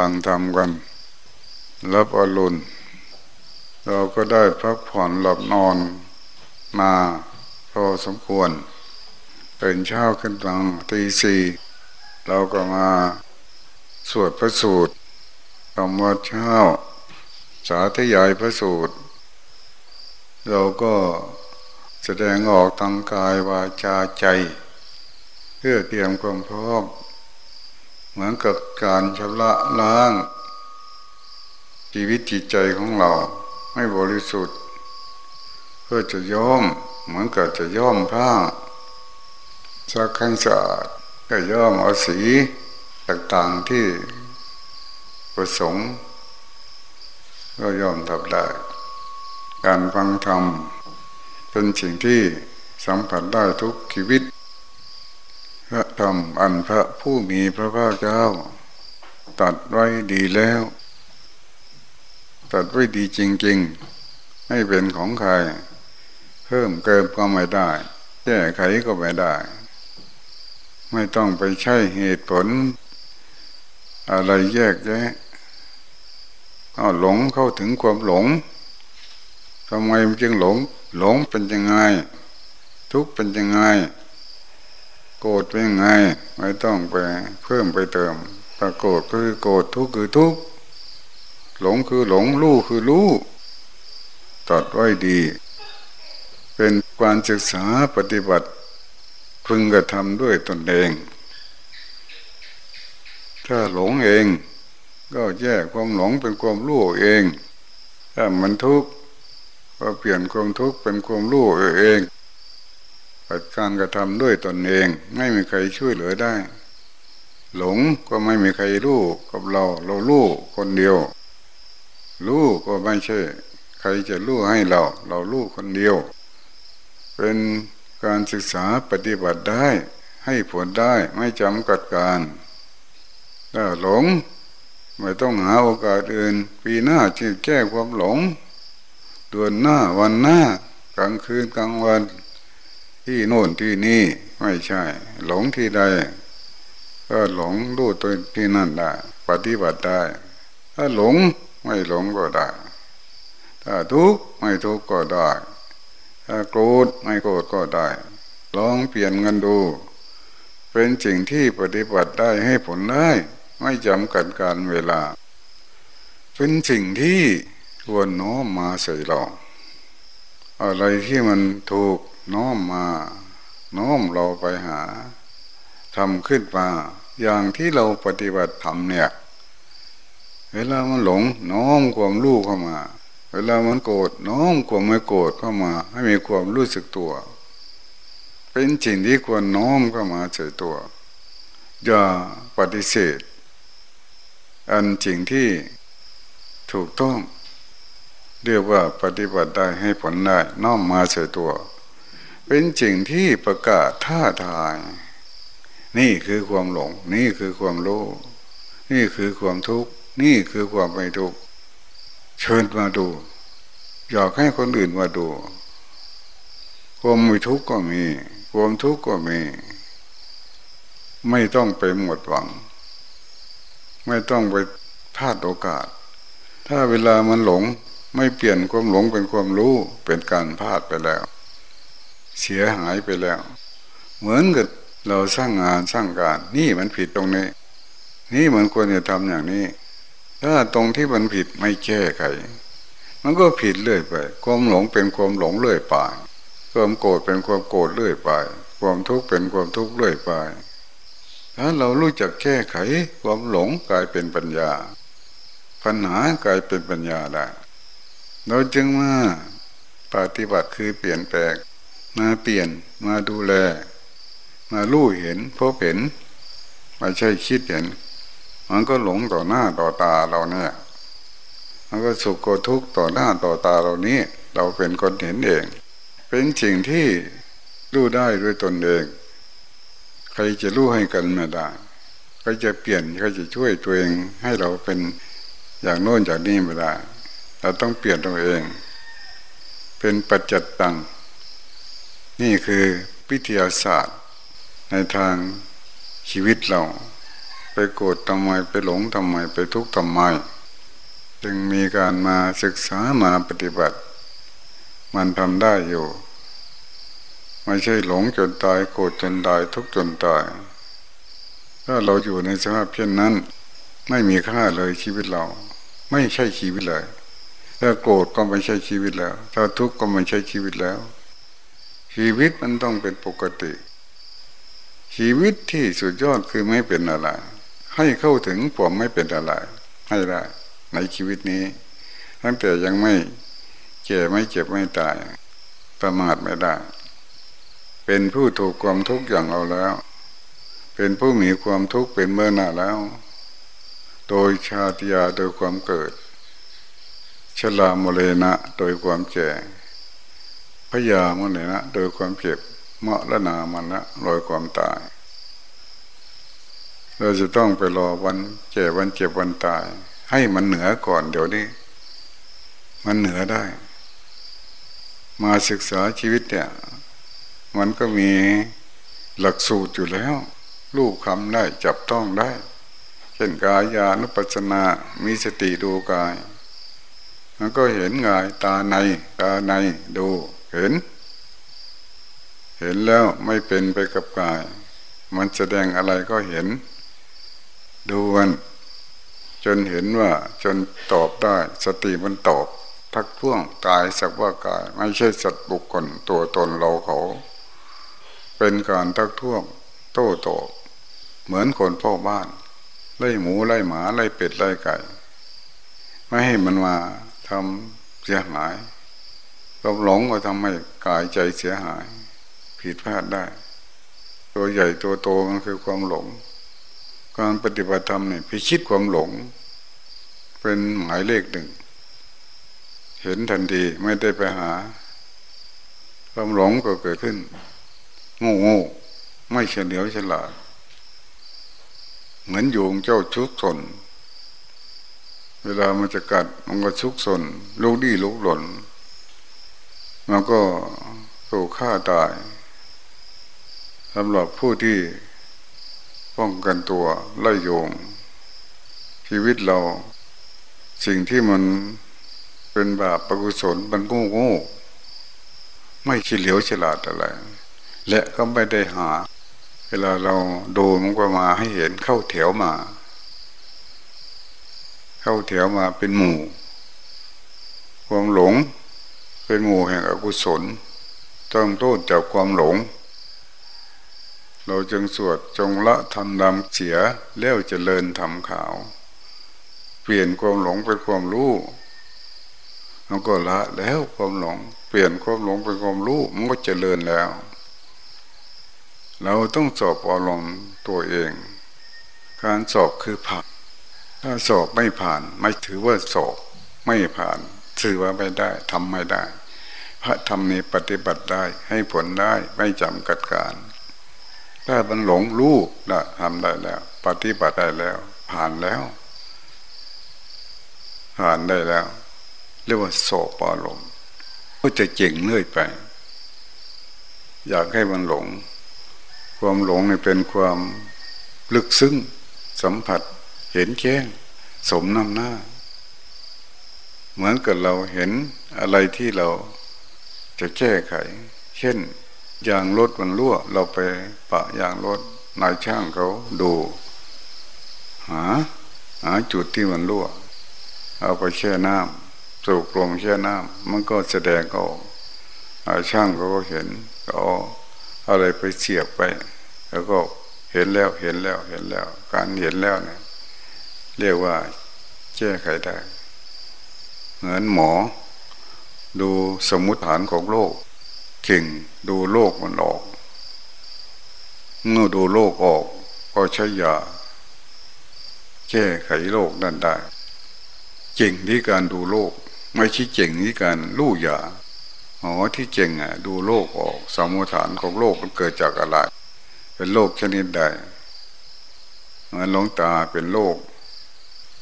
ฟังทำกัน รับอรุณ เราก็ได้พักผ่อนหลับนอนมาพอสมควรตื่นเช้าขึ้นตังตีสี่เราก็มาสวดพระสูตรทำวัดเช้า สาธยายพระสูตร เราก็แสดงออกทางกายวาจาใจ เพื่อเตรียมความพร้อม เหมือนกับการชำระล้าง ชีวิตจิตใจของเราให้บริสุทธิ์ เพื่อจะย้อมเหมือนกับจะย้อมผ้าสักขั้นสะอาดก็ย้อมเอาสีต่างๆที่ประสงค์ ก็ย้อมทำได้ การฟังธรรมเป็นสิ่งที่สัมผัสได้ทุกชีวิต พระธรรมอันพระผู้มีพระภาคเจ้า ตัดไว้ดีแล้ว ตัดไว้ดีจริง ๆ ให้เป็นของใคร เพิ่มเกินก็ไม่ได้ แก้ไขก็ไม่ได้ ไม่ต้องไปใช้เหตุผล อะไรแยกแยะเอาหลงเข้าถึงความหลงทำไมมันจึงหลง หลงเป็นยังไง ทุกเป็นยังไง โกรธเป็นไง ไม่ต้องไปเพิ่มไปเติมถ้าโกรธคือโกรธทุกข์คือทุกข์หลงคือหลงรู้คือรู้ตัดไว้ดี เป็นการศึกษาปฏิบัติ พึงกระทำด้วยตนเอง ถ้าหลงเอง ก็แยกความหลงเป็นความรู้เอง ถ้ามันทุกข์ก็เปลี่ยนความทุกข์เป็นความรู้เอง การกระทำด้วยตนเอง ไม่มีใครช่วยเหลือได้ หลงก็ไม่มีใครรู้กับเรา เรารู้คนเดียว รู้ก็ไม่ใช่ ใครจะรู้ให้เรา เรารู้คนเดียว เป็นการศึกษาปฏิบัติได้ ให้ผลได้ไม่จำกัดการถ้าหลง ไม่ต้องหาโอกาสอื่น ปีหน้าจะแก้ความหลงเดือนหน้าวันหน้ากลางคืนกลางวัน ที่โน่นที่นี่ไม่ใช่ หลงที่ใดก็หลงรู้ตัวที่นั่นได้ ปฏิบัติได้ ถ้าหลงไม่หลงก็ได้ ถ้าทุกข์ไม่ทุกข์ก็ได้ ถ้าโกรธไม่โกรธก็ได้ ลองเปลี่ยนกันดู เป็นสิ่งที่ปฏิบัติได้ให้ผลได้ ไม่จำกัดการเวลา เป็นสิ่งที่ควรน้อมมาใส่เราอะไรที่มันถูก น้อมมา น้อมเราไปหาทำขึ้นมา อย่างที่เราปฏิบัติทำเนี่ย เวลามันหลง น้อมความรู้เข้ามา เวลามันโกรธน้อมความไม่โกรธเข้ามา ให้มีความรู้สึกตัว เป็นสิ่งที่ควรน้อมเข้ามาใส่ตัว อย่าปฏิเสธ อันสิ่งที่ถูกต้องเรียกว่าปฏิบัติได้ให้ผลได้น้อมมาใส่ตัว เป็นสิ่งที่ประกาศท่าทาย นี่คือความหลง นี่คือความรู้นี่คือความทุกข์นี่คือความไม่ทุกข์เชิญมาดู อยากให้คนอื่นมาดูความไม่ทุกข์ก็มีความทุกข์ก็มี ไม่ต้องไปหมดหวัง ไม่ต้องไปพลาดโอกาส ถ้าเวลามันหลง ไม่เปลี่ยนความหลงเป็นความรู้เป็นการพลาดไปแล้ว เสียหายไปแล้ว เหมือนกับเราสร้างงานสร้างการ นี่มันผิดตรงนี้ นี่มันควรจะทำอย่างนี้ ถ้าตรงที่มันผิดไม่แก้ไขมันก็ผิดเรื่อยไป ความหลงเป็นความหลงเรื่อยไป ความโกรธเป็นความโกรธเรื่อยไป ความทุกข์เป็นความทุกข์เรื่อยไป ถ้าเรารู้จักแก้ไข ความหลงกลายเป็นปัญญา ปัญหากลายเป็นปัญญาได้ เราจึงมาปฏิบัติคือเปลี่ยนแปลง มาเปลี่ยนมาดูแล มาลู่เห็นพบเห็นไม่ใช่คิดเห็น มันก็หลงต่อหน้าต่อตาเราเนี่ยมันก็สุขก็ทุกข์ต่อหน้าต่อตาเรานี้ เราเป็นคนเห็นเอง เป็นสิ่งที่รู้ได้ด้วยตนเอง ใครจะรู้ให้กันไม่ได้ใครจะเปลี่ยนใครจะช่วยตัวเองให้เราเป็นอย่างโน้นอย่างนี้ไม่ได้ เราต้องเปลี่ยนตัวเอง เป็นปัจจัตตัง นี่คือวิทยาศาสตร์ ในทางชีวิตเรา ไปโกรธทำไมไปหลงทำไมไปทุกข์ทำไม จึงมีการมาศึกษามาปฏิบัติ มันทำได้อยู่ ไม่ใช่หลงจนตายโกรธจนตายทุกข์จนตาย ถ้าเราอยู่ในสภาพเช่นนั้น ไม่มีค่าเลยชีวิตเรา ไม่ใช่ชีวิตเลยถ้าโกรธก็ไม่ใช่ชีวิตแล้ว ถ้าทุกข์ก็ไม่ใช่ชีวิตแล้ว ชีวิตมันต้องเป็นปกติ ชีวิตที่สุดยอดคือไม่เป็นอะไร ให้เข้าถึงผมไม่เป็นอะไร ให้ได้ในชีวิตนี้ ตั้งแต่ยังไม่เจ็บไม่เจ็บไม่ตาย ประมาทไม่ได้ เป็นผู้ถูกความทุกข์อย่างเราแล้ว เป็นผู้มีความทุกข์เป็นเมื่อหน้าแล้ว โดยชาติยาโดยความเกิดชลามเลนะโดยความแก่ พยามเลนะโดยความเจ็บเมาะละนามันละโดยความตาย เราจะต้องไปรอวันเจ็บวันเจ็บวันตาย ให้มันเหนือก่อนเดี๋ยวนี้ มันเหนือได้ มาศึกษาชีวิตเนี่ย มันก็มีหลักสูตรอยู่แล้วลูกคำได้จับต้องได้ เช่นกายานุปัสนา มีสติดูกาย มันก็เห็นกายตาใน ตาในดู เห็น เห็นแล้วไม่เป็นไปกับกาย มันแสดงอะไรก็เห็น ดูมันจนเห็นว่าจนตอบได้ สติมันตอบ ทักท้วงกายสักว่ากาย ไม่ใช่สัตว์บุคคลตัวตนเราเขา เป็นการทักท้วงโต้ตอบเหมือนคนพ่อบ้าน ไล่หมูไล่หมาไล่เป็ดไล่ไก่ ไม่ให้มันมาทำเสียหาย ความหลงก็ทำให้กายใจเสียหาย ผิดพลาดได้ ตัวใหญ่ตัวโตมันคือความหลง การปฏิบัติธรรมเนี่ยพิชิตความหลง เป็นหมายเลขหนึ่ง เห็นทันทีไม่ได้ไปหา ความหลงก็เกิดขึ้นโง่โง่ไม่เฉลียวฉลาด เหมือนอยู่เจ้าชุกสน เวลามันจะกัดมันก็ชุกสนลูกดีลูกหล่น มันก็ถูกฆ่าตายสำหรับผู้ที่ป้องกันตัวไล่โยง ชีวิตเรา สิ่งที่มันเป็นบาปปกุศลมันโง่โง่ไม่เฉลียวฉลาดอะไร และก็ไม่ได้หา เวลาเราดูมันก็มาให้เห็นเข้าแถวมา เข้าแถวมาเป็นหมู่ ความหลง เป็นหมู่แห่งอกุศลต้องโทษจากความหลง เราจึงสวดจงละทำดำเสียแล้วเจริญทำขาว เปลี่ยนความหลงเป็นความรู้มันก็ละแล้วความหลง เปลี่ยนความหลงเป็นความรู้มันก็เจริญแล้ว เราต้องสอบอารมณ์ตัวเอง การสอบคือผ่าน ถ้าสอบไม่ผ่าน ไม่ถือว่าสอบไม่ผ่านถือว่าไม่ได้ทำไม่ได้ พระธรรมนี้ปฏิบัติได้ให้ผลได้ไม่จำกัดการ ถ้ามันหลงรู้ได้ทำได้แล้ว ปฏิบัติได้แล้ว ผ่านแล้ว ผ่านได้แล้ว เรียกว่าโสปอารมณ์ก็จะเจ๋งเลื่อยไป อยากให้มันหลง ความหลงนี่เป็นความลึกซึ้งสัมผัส เห็นแจ้ง สมน้ำหน้า เหมือนกับเราเห็นอะไรที่เรา จะแก้ไข เช่นยางรถมันรั่ว เราไปปะยางรถนายช่างเขาดู หา หาจุดที่มันรั่ว เอาไปแช่น้ำสูบลมแช่น้ำมันก็แสดงออกนายช่างเขาก็เห็นเขาอะไรไปเสียบไป แล้วก็เห็นแล้วเห็นแล้วเห็นแล้ว การเห็นแล้วเนี่ยเรียกว่าแก้ไขได้เหมือนหมอ ดูสมุติฐานของโลกเข่งดูโลกมันออก เมื่อดูโลกออกก็ใช้ยาแก้ไขโลกนั่นได้ เจ๋งที่การดูโลก ไม่ใช่เจ๋งที่การลู่ยาอ๋อที่เจ๋งอะ ดูโลกออก สมุฐานของโลกมันเกิดจากอะไร เป็นโลกชนิดใดเหมือนหลงตาเป็นโลก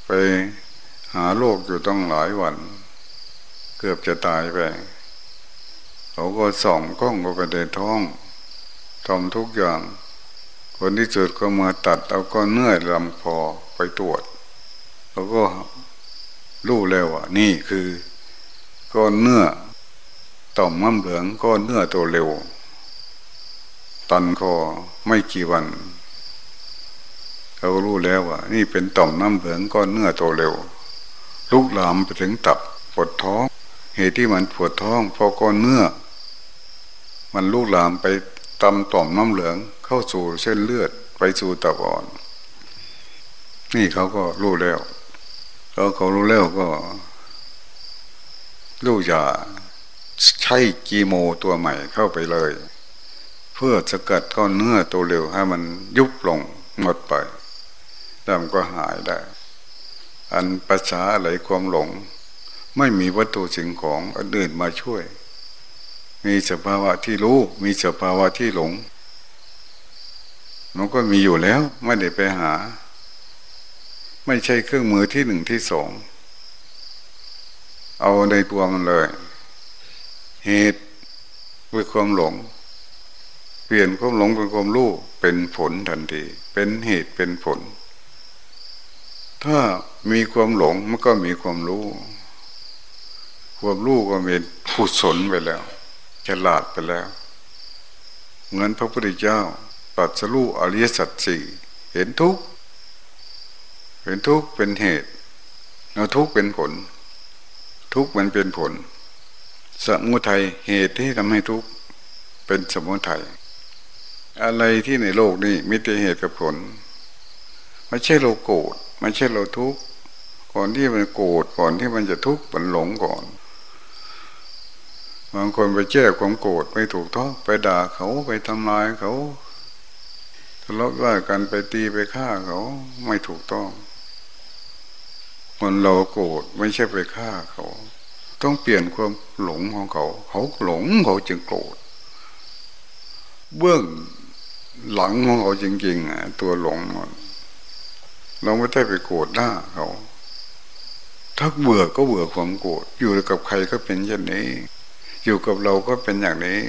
ไปหาโลกอยู่ต้องหลายวัน เกือบจะตายไปเขาก็ส่องกล้องก็ไปในท้องทำทุกอย่างผลที่สุดก็มาตัดเอาก้อนเนื้อลำคอไปตรวจเขาก็รู้แล้วว่านี่คือก้อนเนื้อต่อมน้ำเหลืองก้อนเนื้อตัวเร็ว ตันคอไม่กี่วันเขารู้แล้วว่า นี่เป็นต่อมน้ำเหลืองก้อนเนื้อตัวเร็วลุกลามไปถึงตับปวดท้อง เหตุที่มันปวดท้องเพราะก้อนเนื้อ มันลุกหลามไปตำต่อมน้ำเหลืองเข้าสู่เส้นเลือดไปสู่ตับอ่อน นี่เขาก็รู้แล้วเขาเขารู้แล้วก็รู้จะใช้กีโมตัวใหม่เข้าไปเลย เพื่อสกัดก้อนเนื้อตัวเร็วให้มันยุบลงหมดไปแล้วมันก็หายได้ อันประชาอะไรความหลง ไม่มีวัตถุสิ่งของอันอื่นมาช่วย มีสภาวะที่รู้มีสภาวะที่หลง มันก็มีอยู่แล้วไม่ได้ไปหา ไม่ใช่เครื่องมือที่หนึ่งที่สองเอาในตัวมันเลย เหตุคือความหลง เปลี่ยนความหลงเป็นความรู้เป็นผลทันที เป็นเหตุเป็นผล ถ้ามีความหลงมันก็มีความรู้ ความรู้ก็เป็นผุศลไปแล้วฉลาดไปแล้ว เหมือนพระพุทธเจ้าตัดสรู้อริยสัจสี่เห็นทุกเห็นทุกเป็นเหตุ แล้วทุกเป็นผล ทุกมันเป็นผล สมุทัยเหตุที่ทำให้ทุกเป็นสมุทัยอะไรที่ในโลกนี้มีแต่เหตุกับผล ไม่ใช่เราโกรธไม่ใช่เราทุกข์ก่อนที่มันโกรธก่อนที่มันจะทุกข์มันหลงก่อน บางคนไปแจ้ความโกรธไม่ถูกต้อไปด่าเขาไปทำลายเขาทะเลาะว่ากันไปตีไปฆ่าเขาไม่ถูกต้อง คนเราโกรธไม่ใช่ไปฆ่าเขา ต้องเปลี่ยนความหลงของเขา เขาหลงเขาจึงโกรธเบื้องหลังของเขาจริงๆอะตัวหลงเราไม่ได้ไปโกรธหน้าเขา ถ้าเบื่อก็เบื่อความโกรธอยู่กับใครก็เป็นเช่นนี้ อยู่กับเราก็เป็นอย่างนี้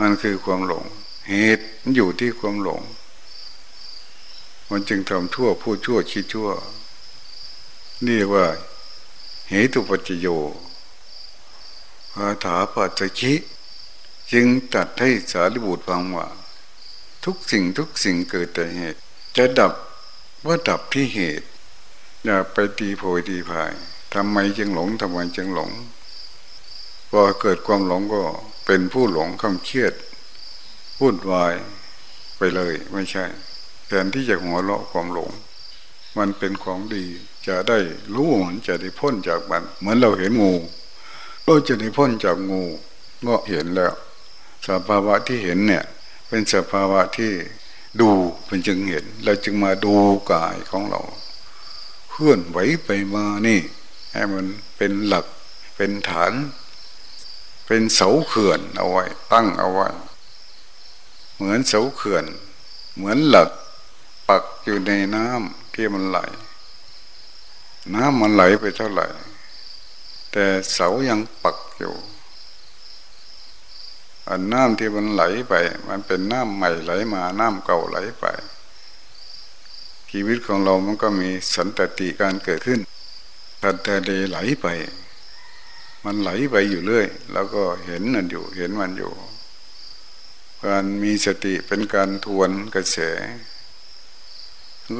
มันคือความหลง เหตุอยู่ที่ความหลง มันจึงทำชั่วพูดชั่วคิดชั่ว นี่ว่า เหตุปัจจโยคาถาปัจจคิจึงตัดให้สารีบุตรฟังว่า ทุกสิ่งทุกสิ่งเกิดแต่เหตุ จะดับว่าดับที่เหตุ อย่าไปตีโพยตีพายทำไมจึงหลงทำไมจึงหลง พอเกิดความหลงก็เป็นผู้หลงคำเครียดพูดวายไปเลยไม่ใช่แทนที่จะหัวเราะความหลง มันเป็นของดี จะได้รู้มันจะได้พ้นจากมัน เหมือนเราเห็นงูเราจะได้พ้นจากงูก็เห็นแล้ว สภาวะที่เห็นเนี่ย เป็นสภาวะที่ดูเป็นจึงเห็น เราจึงมาดูกายของเราเคลื่อนไหวไปมานี่ให้มันเป็นหลักเป็นฐาน เป็นเสาเขื่อนเอาไว้ ตั้งเอาไว้ เหมือนเสาเขื่อน เหมือนหลัก ปักอยู่ในน้ำที่มันไหล น้ำมันไหลไปเท่าไหร่ แต่เสายังปักอยู่อันน้ำที่มันไหลไป มันเป็นน้ำใหม่ไหลมา น้ำเก่าไหลไป ชีวิตของเรามันก็มีสันตติการเกิดขึ้นทันทะเลไหลไป มันไหลไปอยู่เรื่อย แล้วก็เห็นมันอยู่ เห็นมันอยู่ การมีสติเป็นการทวนกระแส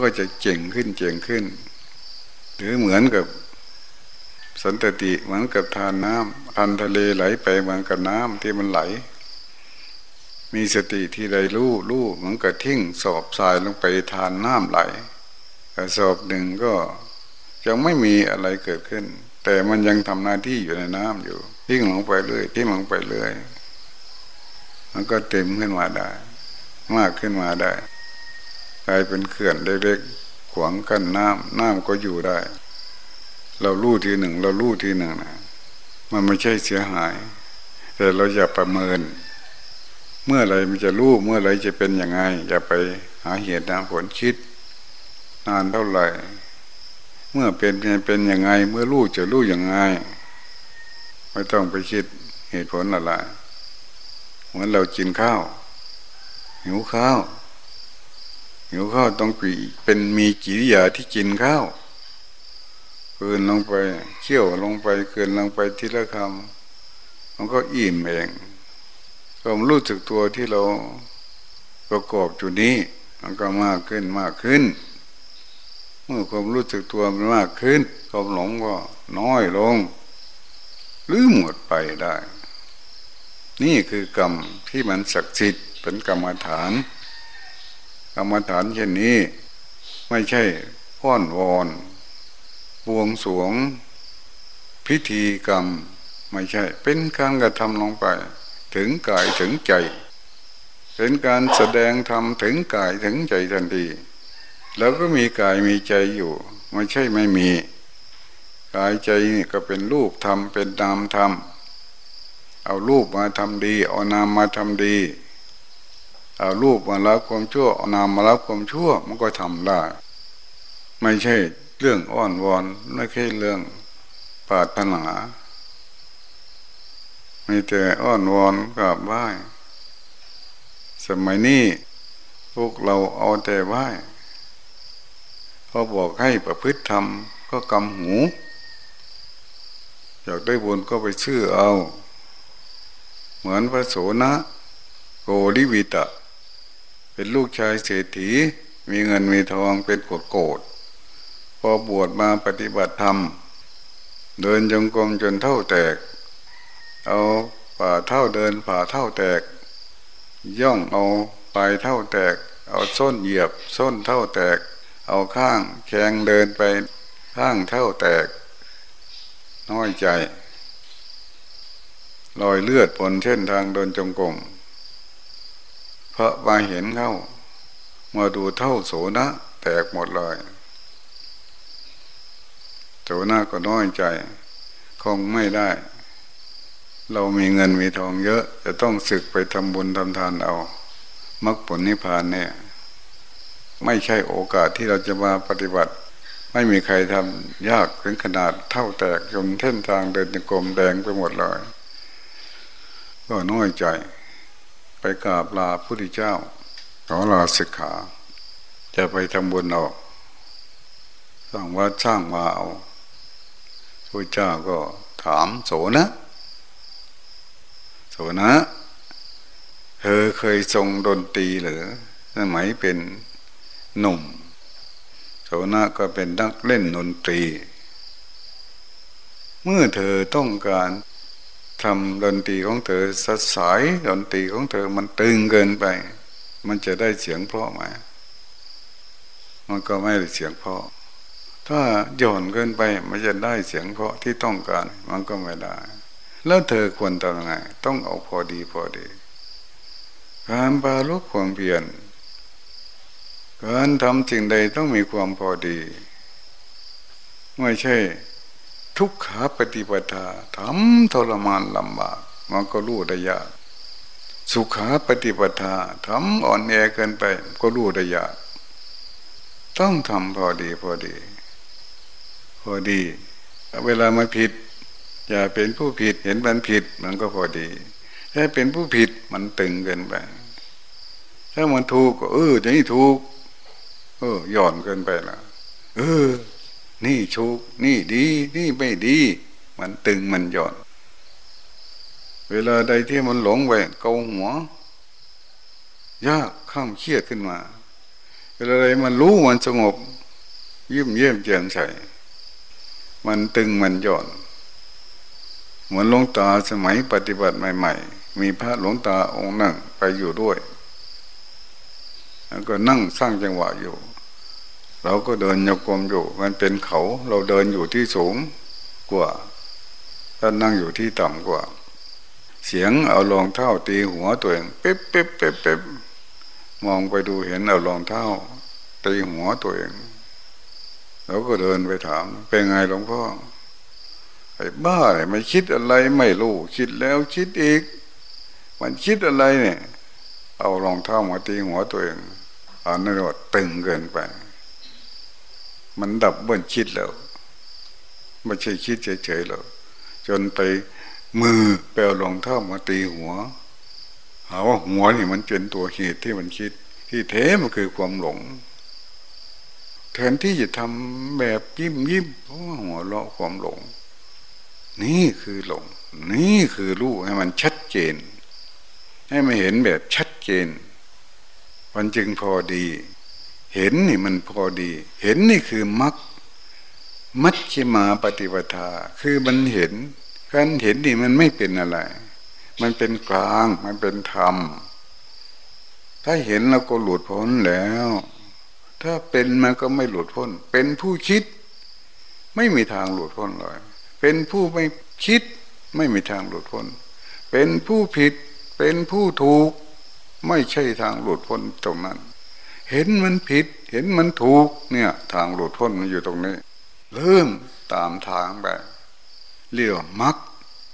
ก็จะเจ๋งขึ้นเจ๋งขึ้น หรือเหมือนกับสันตติเหมือนกับทานน้ำทันทะเลไหลไปเหมือนกับน้ำที่มันไหล มีสติที่ใดรู้รู้เหมือนกับทิ้งสอบทรายลงไปทานน้ำไหลกระสอบหนึ่งก็ยังไม่มีอะไรเกิดขึ้น แต่มันยังทำหน้าที่อยู่ในน้ำอยู่ทิ้งลงไปเรื่อยทิ้งลงไปเรื่อยมันก็เต็มขึ้นมาได้ มากขึ้นมาได้กลายเป็นเขื่อนเล็กๆขวางกั้นน้ำน้ำก็อยู่ได้ เราลู่ทีหนึ่ง เราลู่ทีหนึ่งนะมันไม่ใช่เสียหาย แต่เราอย่าประเมิน เมื่อไรมันจะรู้เมื่อไรจะเป็นยังไง อย่าไปหาเหตุหาผลคิด นานเท่าไหร่ เมื่อเป็นเป็นยังไง เมื่อรู้จะรู้ยังไง ไม่ต้องไปคิดเหตุผลอะไรเหมือนเรากินข้าว หิวข้าว หิวข้าวต้องปีเป็นมีกิริยาที่กินข้าวคืนลงไปเขี่ยวลงไปคืนลงไปทีละคำมันก็อิ่มเองความรู้สึกตัวที่เราประกอบจุดนี้ มันก็มากขึ้นมากขึ้น เมื่อความรู้สึกตัวมันมากขึ้น ความหลงก็น้อยลง หรือหมดไปได้ นี่คือกรรมที่มันศักดิ์สิทธิ์เป็นกรรมฐาน กรรมฐานเช่นนี้ ไม่ใช่อ้อนวอนบวงสวง พิธีกรรมไม่ใช่ เป็นการกระทำลงไป ถึงกายถึงใจ เป็นการแสดงธรรมถึงกายถึงใจทันที แล้วก็มีกายมีใจอยู่ไม่ใช่ไม่มี กายใจนี่ก็เป็นรูปธรรมเป็นนามธรรมเอารูปมาทำดี เอานามมาทำดี เอารูปมารับความชั่วเอานามมารับความชั่วมันก็ทำได้ ไม่ใช่เรื่องอ้อนวอนไม่ใช่เรื่องปาถนาไม่แต่อ้อนวอนกับไหว้สมัยนี้พวกเราเอาแต่ไหว้ พอบอกให้ประพฤติธรรมก็กำหู อยากได้บุญก็ไปชื่อเอา เหมือนพระโสนะโกริวิตะ เป็นลูกชายเศรษฐีมีเงินมีทองเป็นกดโกดพอบวชมาปฏิบัติธรรม เดินจงกรมจนเท่าแตก เอาฝ่าเท่าเดินฝ่าเท่าแตก ย่องเอาปลายเท่าแตก เอาส้นเหยียบ ส้นเท่าแตก เอาข้างแข็งเดินไปข้างเท่าแตก น้อยใจลอยเลือดปนเช่นทางเดินจงกรมพระมาเห็นเข้า มาดูเท่าโสนะ แตกหมดเลยโหน้าก็น้อยใจ คงไม่ได้ เรามีเงินมีทองเยอะ จะต้องศึกไปทำบุญทำทานเอามรรคผลนิพพานเนี่ย ไม่ใช่โอกาสที่เราจะมาปฏิบัติ ไม่มีใครทำยากถึงขนาดเท่าแตกจนเส้นทางเดินจงกรมแดงไปหมดเลยก็น้อยใจ ไปกราบลาพระพุทธเจ้า ขอลาสิกขา จะไปทำบุญเอาสร้างวัดสร้างมาเอาพระเจ้าก็ถามโสนะโสนะ เธอเคยทรงดนตรีหรือสมัยเป็น หนุ่มโสนะก็เป็นนักเล่นดนตรี เมื่อเธอต้องการทำดนตรีของเธอสสายดนตรีของเธอมันตึงเกินไป มันจะได้เสียงเพราะไหมมันก็ไม่ได้เสียงเพราะถ้าหย่อนเกินไปมันจะได้เสียงเพราะที่ต้องการ มันก็ไม่ได้ แล้วเธอควรทำยังไง ต้องเอาพอดีพอดีการบาลุกความเพียร การทำสิ่งใดต้องมีความพอดี ไม่ใช่ ทุกขาปฏิปทาทำทรมานลำบาก มันก็รู้ได้ยาก สุขาปฏิปทาทำอ่อนแอเกินไป ก็รู้ได้ยาก ต้องทำพอดีพอดี พอดี เวลามาผิด อย่าเป็นผู้ผิดเห็นมันผิด มันก็พอดีถ้าเป็นผู้ผิดมันตึงเกินไป ถ้ามันถูกก็เออจะนี่ถูก เออหย่อนเกินไปละเออ นี่ชูกนี่ดี นี่ไม่ดี มันตึงมันหย่อน เวลาใดที่มันหลงไปเกาหัวยากข้ามเครียดขึ้นมา เวลาใดมันรู้มันสงบ ยิ้มเยี่ยมแจ่มใสมันตึงมันหย่อนเหมือนหลวงตาสมัยปฏิบัติใหม่ ๆ มีพระหลวงตาองค์นั่งไปอยู่ด้วย แล้วก็นั่งสร้างจังหวะอยู่ เราก็เดินโยกมอยู่ มันเป็นเขา เราเดินอยู่ที่สูงกว่าท่านนั่งอยู่ที่ต่ำกว่า เสียงเอารองเท้าตีหัวตัวเองเป๊บเป๊บเป๊บเป๊บมองไปดูเห็นเอารองเท้าตีหัวตัวเองเราก็เดินไปถาม เป็นไงหลวงพ่อไอ้บ้าเนี่ยไม่คิดอะไรไม่รู้คิดแล้วคิดอีก มันคิดอะไรเนี่ย เอารองเท้ามาตีหัวตัวเองอันนั้นว่าตึงเกินไป มันดับเบิ้ลคิดแล้วไม่ใช่คิดเฉยๆหรอกจนไปมือไปเอารองเท้ามาตีหัวหาว่าหัวนี่มันเป็นตัวเหตุที่มันคิด ที่แท้มันคือความหลงแทนที่จะทำแบบยิ้มยิ้มหัวเราะความหลง นี่คือหลง นี่คือรู้ให้มันชัดเจน ให้มันเห็นแบบชัดเจนมันจึงพอดี เห็นนี่มันพอดี เห็นนี่คือมักมัชฌิมาปฏิปทา คือมันเห็นการเห็นนี่มันไม่เป็นอะไร มันเป็นกลางมันเป็นธรรม ถ้าเห็นเราก็หลุดพ้นแล้ว ถ้าเป็นมันก็ไม่หลุดพ้น เป็นผู้คิด ไม่มีทางหลุดพ้นเลย เป็นผู้ไม่คิด ไม่มีทางหลุดพ้น เป็นผู้ผิด เป็นผู้ถูก ไม่ใช่ทางหลุดพ้นตรงนั้น เห็นมันผิด เห็นมันถูก เนี่ย ทางหลุดพ้นมันอยู่ตรงนี้ เริ่มตามทางแบบเรียกมัก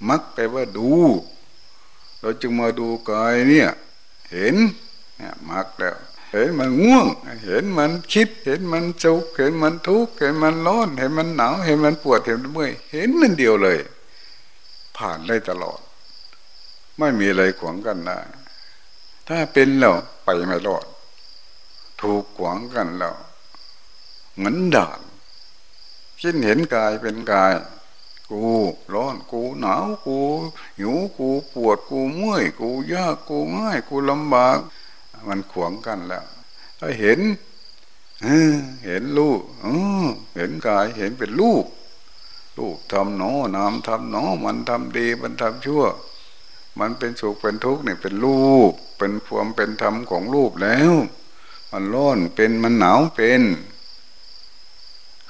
มักแปลว่าดู เราจึงมาดูกายเนี่ย เห็นเนี่ยมักแล้ว เห็นมันง่วง เห็นมันคิด เห็นมันจุก เห็นมันทุกข์ เห็นมันร้อน เห็นมันหนาว เห็นมันปวด เห็นมันเมื่อย เห็นมันเดียวเลย ผ่านได้ตลอด ไม่มีอะไรขวางกันได้ ถ้าเป็นเราไปไม่รอด ถูกขวางกันแล้วเหมือนด่านคิดเห็นกายเป็นกาย กูร้อนกูหนาวกูหิวกูปวดกูเมื่อยกูยากกูง่ายกูลำบาก มันขวางกันแล้วถ้าเห็นเห็นลูกเห็นกายเห็นเป็นลูกลูกทำหนอนามทำหนอมันทำดีมันทำชั่ว มันเป็นสุขเป็นทุกข์เนี่ยเป็นลูกเป็นความเป็นธรรมของลูกแล้ว มันร้อนเป็นมันหนาวเป็น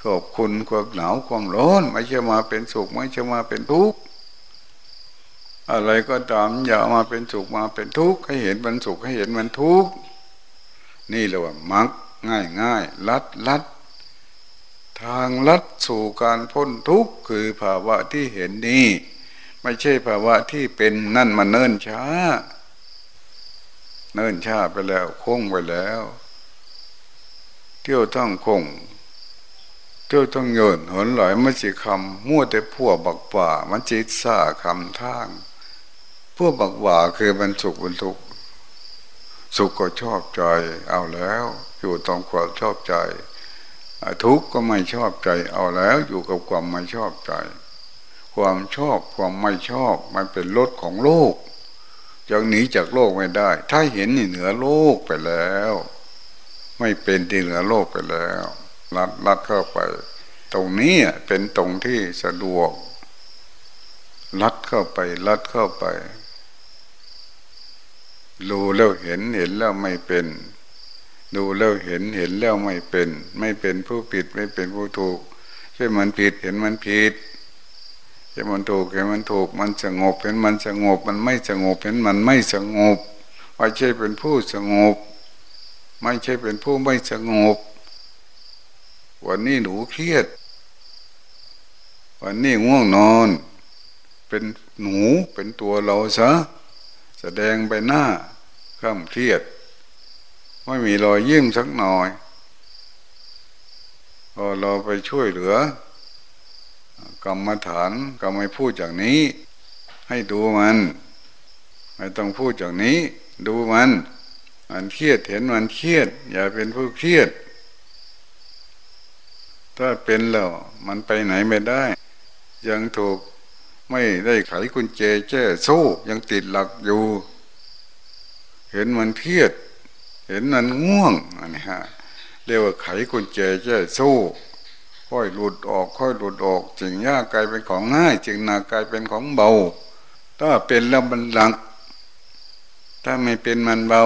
ขอบคุณความหนาวความร้อนไม่ใช่มาเป็นสุขไม่ใช่มาเป็นทุกข์อะไรก็ตามอย่ามาเป็นสุขมาเป็นทุกข์ให้เห็นมันสุขให้เห็นมันทุกข์นี่แหละว่ามักง่ายง่ายลัดลัดทางลัดสู่การพ้นทุกข์คือภาวะที่เห็นนี่ไม่ใช่ภาวะที่เป็นนั่นมาเนิ่นช้า เนิ่นช้าไปแล้วคงไปแล้ว เที่ยวท่องคงเจ้าต้องโยนหนหลอยมันจีคำมั่วแต่พวบักว่ามันจิตซาคำทางพวบักว่าคือมันสุขมันทุกสุขก็ชอบใจเอาแล้ว อยู่ตรงความชอบใจ ทุกข์ก็ไม่ชอบใจเอาแล้วอยู่กับความไม่ชอบใจ ความชอบความไม่ชอบ มันเป็นรถของโลกยังหนีจากโลกไม่ได้ ถ้าเห็นนี่เหนือโลกไปแล้ว ไม่เป็นที่เหนือโลกไปแล้วลัดลัดเข้าไป ตรงนี้เป็นตรงที่สะดวกลัดเข้าไปลัดเข้าไปดูแล้วเห็นเห็นแล้วไม่เป็น ดูแล้วเห็นเห็นแล้วไม่เป็น ไม่เป็นผู้ผิดไม่เป็นผู้ถูกใช่มันผิดเห็นมันผิดใช่มันถูกเห็นมันถูก มันสงบเห็นมันสงบ มันไม่สงบเห็นมันไม่สงบไม่ใช่เป็นผู้สงบ ไม่ใช่เป็นผู้ไม่สงบ วันนี้หนูเครียด วันนี้ง่วงนอน เป็นหนูเป็นตัวเราซะแสดงไปหน้าข้ามเครียด ไม่มีรอยยิ้มสักหน่อยพอเราไปช่วยเหลือกรรมฐานก็ไม่พูดอย่างนี้ ให้ดูมัน ไม่ต้องพูดอย่างนี้ ดูมัน มันเครียดเห็นมันเครียด อย่าเป็นผู้เครียด ถ้าเป็นแล้วมันไปไหนไม่ได้ ยังถูกไม่ได้ไขกุญแจแจ้โซ่ยังติดหลักอยู่ เห็นมันเพียด เห็นมันง่วงอันนี้ฮะเรียกว่าไขกุญแจแจ้โซ่ค่อยหลุดออกค่อยหลุดออกจึงยากกลายเป็นของง่ายจึงหนักกลายเป็นของเบา ถ้าเป็นแล้วมันหลัก ถ้าไม่เป็นมันเบา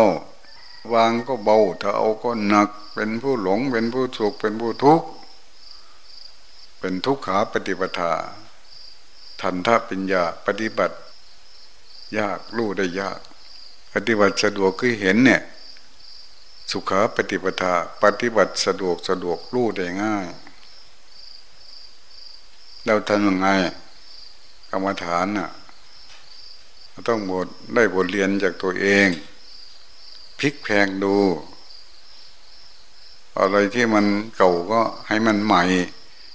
วางก็เบาถ้าเอาก็หนัก เป็นผู้หลง เป็นผู้สุขเป็นผู้ทุกข์ เป็นทุกขาปฏิปทา ทันทปัญญาปฏิบัติ ยากรู้ได้ยาก ปฏิบัติสะดวกคือเห็นเนี่ย สุขาปฏิปทา ปฏิบัติสะดวกสะดวกรู้ได้ง่าย เราทำยังไงกรรมฐานน่ะต้องบทได้บทเรียนจากตัวเอง พลิกแพงดู อะไรที่มันเก่าก็ให้มันใหม่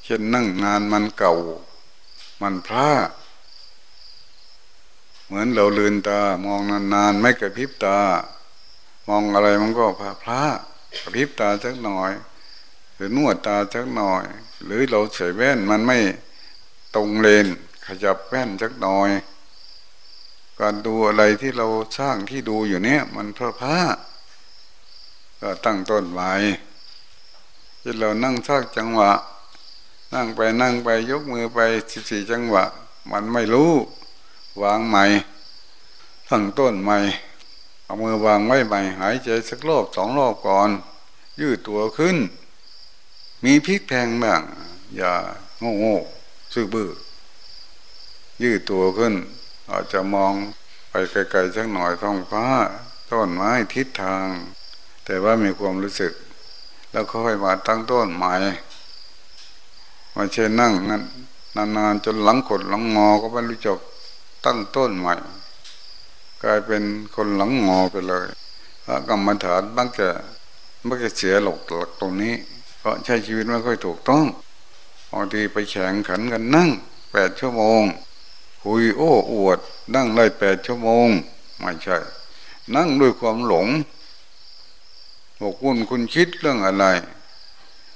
เช่นนั่งนานมันเก่า มันพลาดเหมือนเราลืนตามองนานๆไม่กระพริบตา มองอะไรมันก็พาพระกระพริบตาสักหน่อย หรือนวดตาสักหน่อย หรือเราใส่แว่นมันไม่ตรงเลนขยับแว่นสักหน่อย การดูอะไรที่เราสร้างที่ดูอยู่เนี้ยมันพราะพระก็ตั้งต้นไว้ที่เรานั่งสักจังหวะ นั่งไปนั่งไปยกมือไปสิบสี่จังหวะ มันไม่รู้ วางใหม่ตั้งต้นใหม่เอามือวางไว้ใหม่หายใจสักรอบสองรอบก่อน ยืดตัวขึ้น มีพลิกแพงบ้างอย่าโง่โง่ซื่อบื้อยืดตัวขึ้น อาจจะมองไปไกลๆสักหน่อยท้องฟ้า ต้นไม้ทิศทาง แต่ว่ามีความรู้สึก แล้วค่อยมาตั้งต้นใหม่มาเช่นนั่งนั้นนานๆจนหลังขดหลังงอก็ไม่รู้จักตั้งต้นใหม่ กลายเป็นคนหลังงอไปเลยพระกรรมฐานบังแกบังแกเสียหลกหลักตรงนี้ เพราะใช้ชีวิตไม่ค่อยถูกต้องบางทีไปแข่งขันกันนั่งแปดชั่วโมง คุยโอ้อวด นั่งได้แปดชั่วโมง ไม่ใช่ นั่งด้วยความหลงบอกคุณคุณคิดเรื่องอะไร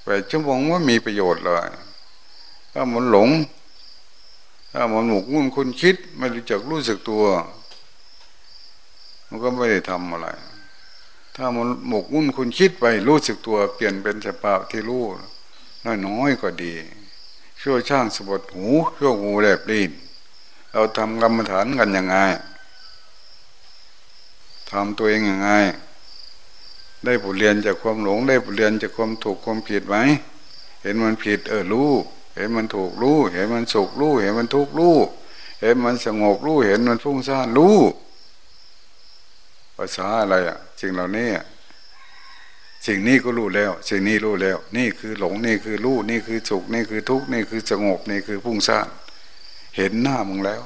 แปดชั่วโมงว่ามีประโยชน์เลยถ้ามันหลง ถ้ามันหมกมุ่นคุณคิด ไม่รู้จักรู้สึกตัว มันก็ไม่ได้ทำอะไร ถ้ามันหมกมุ่นคุณคิดไปรู้สึกตัว เปลี่ยนเป็นสภาพที่รู้น้อยน้อยก็ดี ช่วยช่างสบดหูช่วยหูแลบลิ้น เราทำกรรมฐานกันยังไงทำตัวเองยังไง ได้บทเรียนจากความหลง ได้บทเรียนจากความถูกความผิดไหม เห็นมันผิดเออรู้ เห็นมันถูกรู้ เห็นมันสุขรู้ เห็นมันทุกข์รู้ เห็นมันสงบรู้ เห็นมันฟุ้งซ่านรู้ ภาษาอะไรอะสิ่งเหล่านี้สิ่งนี้ก็รู้แล้ว สิ่งนี้รู้แล้ว นี่คือหลง นี่คือรู้ นี่คือสุข นี่คือทุกข์ นี่คือสงบ นี่คือพุ่งซ่าน เห็นหน้ามึงแล้ว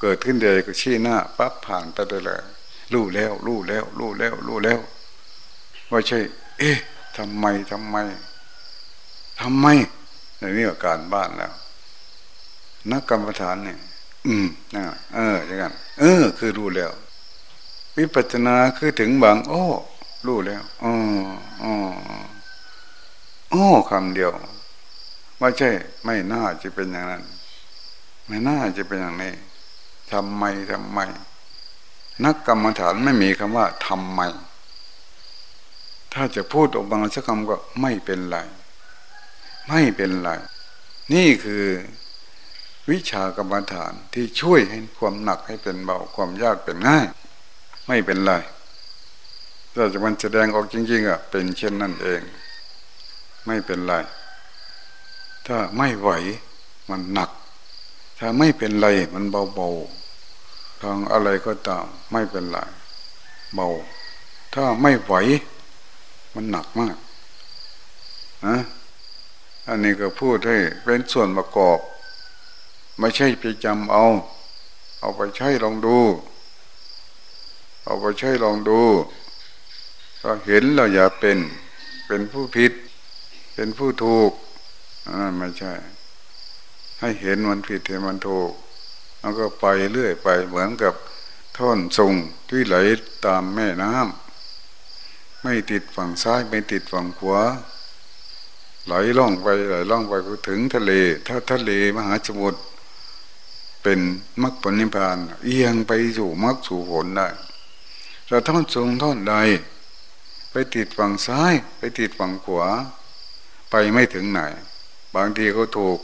เกิดขึ้นเดียก็ชี้หน้าปั๊บผ่านไปได้เลยรู้แล้วรู้แล้วรู้แล้วรู้แล้วว่าใช่ เอ๊ะทำไมทำไมทำไมในนี้การบ้านแล้ว นักกรรมฐานเนี่ย อืมนะเอออย่างนั้นเออ คือรู้แล้ว วิปัจนาคือถึงบาง โอ้รู้แล้วอ๋ออ๋ออ๋อคำเดียวไม่ใช่ ไม่น่าจะเป็นอย่างนั้น ไม่น่าจะเป็นอย่างนี้ทำไมทำไม นักกรรมฐานไม่มีคำว่าทำไม ถ้าจะพูดออกบางสักคำก็ไม่เป็นไร ไม่เป็นไร นี่คือวิชากรรมฐานที่ช่วยให้ความหนักให้เป็นเบาความยากเป็นง่าย ไม่เป็นไรถ้าจะมันแสดงออกจริง ๆอะเป็นเช่นนั้นเอง ไม่เป็นไร ถ้าไม่ไหวมันหนัก ถ้าไม่เป็นไรมันเบาๆทางอะไรก็ตามไม่เป็นไรเบา ถ้าไม่ไหว มันหนักมากนะอันนี้ก็พูดให้เป็นส่วนประกอบ ไม่ใช่ไปจำเอา เอาไปใช้ลองดู เอาไปใช้ลองดูก็เห็นเราอย่าเป็น เป็นผู้ผิด เป็นผู้ถูกอ่าไม่ใช่ ให้เห็นมันผิดเห็นมันถูกแล้วก็ไปเรื่อยไปเหมือนกับท่อนทรงที่ไหลตามแม่น้ำไม่ติดฝั่งซ้ายไม่ติดฝั่งขวาไหลล่องไปไหลล่องไปก็ถึงทะเล ถ้าทะเลมหาสมุทรเป็นมรรคผลนิพพาน เอียงไปสู่มรรคสู่ผลได้แต่ท่อนสูงท่อนใด ไปติดฝั่งซ้าย ไปติดฝั่งขวา ไปไม่ถึงไหน บางทีก็ถูก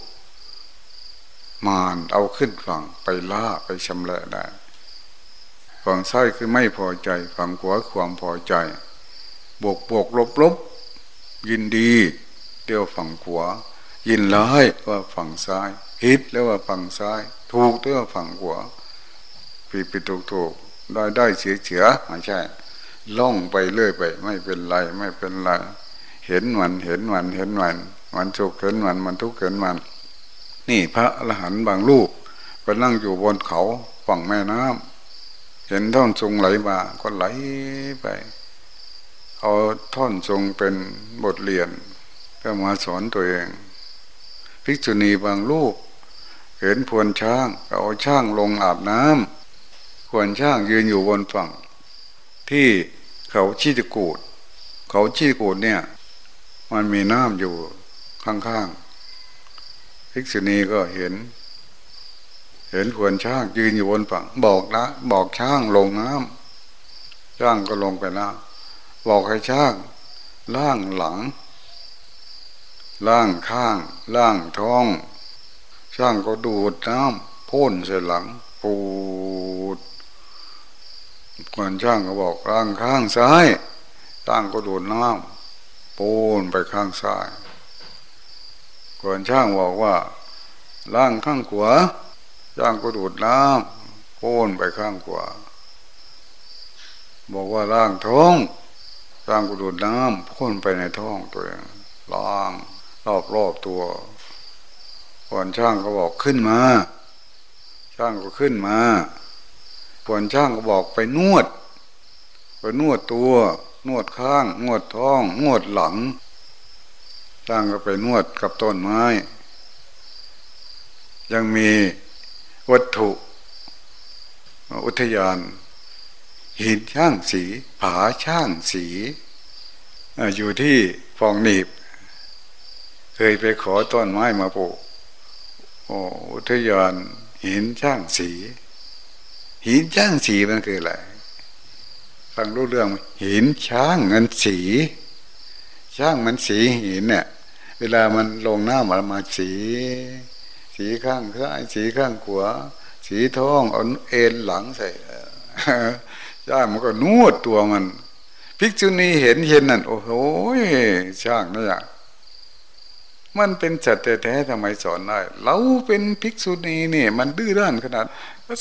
มานเอาขึ้นฝั่งไปล่าไปชำระได้ฝั่งซ้ายคือไม่พอใจฝั่งขวาความพอใจ บวกบวกลบลบยินดีเดียวฝั่งขวายินร้ายว่าฝั่งซ้ายฮิตแล้วว่าฝั่งซ้าย ถูกตัวฝั่งขวาผิดผิดถูกถูกได้ได้เสียเฉือไม่ใช่ ล่องไปเรื่อยไป ไม่เป็นไรไม่เป็นไรเห็นมันเห็นมันเห็นมันมันสุขเห็นมันมันทุกข์เห็นมัน นี่พระอรหันต์บางลูกก็นั่งอยู่บนเขาฝั่งแม่น้ำเห็นท่อนทรงไหลมาก็ไหลไป เอาท่อนทรงเป็นบทเรียนก็มาสอนตัวเองภิกษุณีบางลูกเห็นพวนช้างเอาช้างลงอาบน้ำควรช่างยืนอยู่บนฝั่ง ที่เขาชีตกูด เขาชีตกูดเนี่ย มันมีน้ำอยู่ข้างๆ ภิกษุณีก็เห็น เห็นขวนช้างยืนอยู่บนฝั่ง บอกละบอกช้างลงน้ำช้างก็ลงไปแล้วบอกให้ช้างล่างหลัง ล่างข้าง ล่างท้อง ช้างก็ดูดน้ำพ่นเสียหลังปูดก่อนช่างก็บอกล่างข้างซ้ายช่างก็ดูดน้ำปูนไปข้างซ้าย ก่อนช่างบอกว่าล่างข้างขวาช่างก็ดูดน้ำปูนไปข้างขวาบอกว่าล่างท้องช่างก็ดูดน้ำพ่นไปในท้องตัวเองล่างรอบรอบตัวก่อนช่างก็บอกขึ้นมา ช่างก็ขึ้นมาก่อนช่างก็บอกไปนวด ไปนวดตัว นวดข้าง นวดท้อง นวดหลัง ช่างก็ไปนวดกับต้นไม้ ยังมีวัตถุอุทยานหินช่างสีผาช่างสีอยู่ที่ฟองหนีบ เคยไปขอต้นไม้มาปลูกอุทยานหินช่างสี หินช่างสีมันคืออะไรฟังรู้เรื่องหินช้างเงินสีช่างมันสีหินเนี่ย เวลามันลงหน้ามามาสี สีข้างซ้ายสีข้างขวาสีท้องเอาเอ็นหลังใส่ช่างมันก็นวดตัวมันพิกษุนีเห็นเห็นนั่นโอ้โหช่างนี่อย่างมันเป็นจัตแท้ทำไมสอนได้ เราเป็นภิกษุณีนี่ มันดื้อด้านขนาด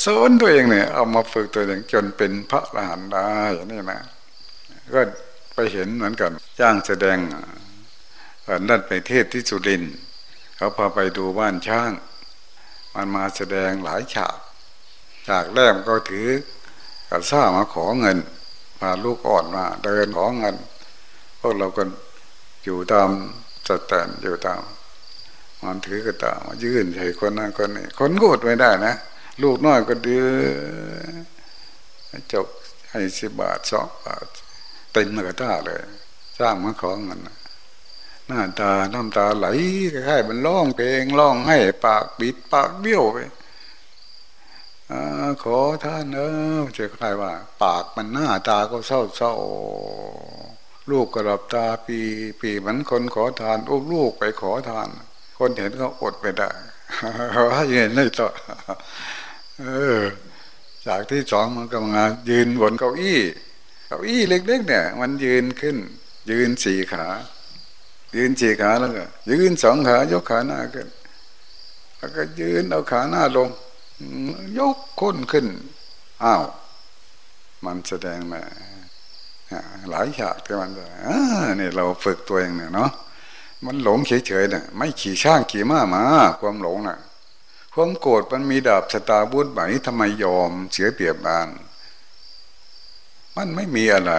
สอนตัวเองเนี่ย เอามาฝึกตัวเองจนเป็นพระอรหันต์ได้นี่นะ ก็ไปเห็นเหมือนกันจ้างแสดง นั่นไปเทศที่สุรินเขาพาไปดูบ้านช่าง มันมาแสดงหลายฉาก ฉากแรกก็ถือกระซ่ามาขอเงินพาลูกอ่อนมาเดินขอเงิน พวกเราก็อยู่ตามสแตนอยู่ตามมันถือกระตามายื่นใส่คนนั้นคนนี้คนโกรธไม่ได้นะ ลูกน้อยก็ดื้อจบให้สิบบาทสองบาทเต็มกระตาเลย สร้างมาขอเงมัน หน้าตาน้ำตาไหลคล้ายๆมันร้องเพลงร้องให้ปากบิดปากเบี้ยวไปอขอท่านเออจะคล้ายว่า ปากมันหน้าตาก็เศร้าเศร้าลูกกระดับตาปีปีเหมือนคนขอทานอุ้มลูกไปขอทาน คนเห็นก็อดไปได้ว่ายืนได้ต่อเออ จากที่สองมันก็มายืนบนเก้าอี้ เก้าอี้เล็กๆเนี่ย มันยืนขึ้น ยืนสี่ขา ยืนสี่ขาแล้วก็ ยืนสองขายกขาหน้าขึ้นแล้วก็ยืนเอาขาหน้าลง ยกค้นขึ้นอ้าวมันแสดงมาหลายฉากที่มันอ่านี่เราฝึกตัวเองเนี่ยเนาะมันหลงเฉยๆเนี่ยไม่ขี่ช่างขี่ม้ามาความหลงน่ะ ความโกรธมันมีดาบสตาบุญไหมทำไมยอมเสียเปรียบบาน มันไม่มีอะไร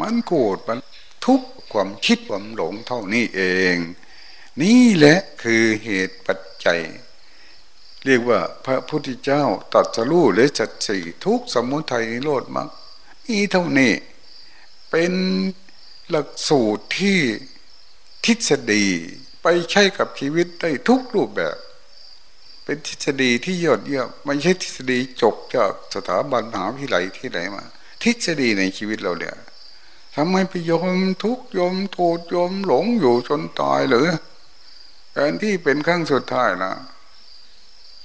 มันโกรธมันทุก ความคิดความหลงเท่านี้เอง นี่แหละคือเหตุปัจจัย เรียกว่าพระพุทธเจ้าตัดสรู้หรือจัดสี่ทุกสมุทัยนิโรธมักมีเท่านี้ เป็นหลักสูตรที่ทฤษฎีไปใช้กับชีวิตได้ทุกรูปแบบ เป็นทฤษฎีที่ยอดเยี่ยมไม่ใช่ทฤษฎีจบจากสถาบันมหาวิทยาลัยที่ไหนมา ทฤษฎีในชีวิตเราเนี่ย ทำไมไปยมทุกยมโทษยมหลงอยู่จนตายหรือแทนที่เป็นครั้งสุดท้ายนะ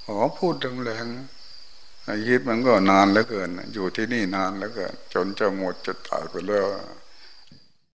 ขอพูดแรงๆชีวิตมันก็นานเหลือเกิน อยู่ที่นี่นานเหลือเกิน จนจะหมดจะตายไปแล้ว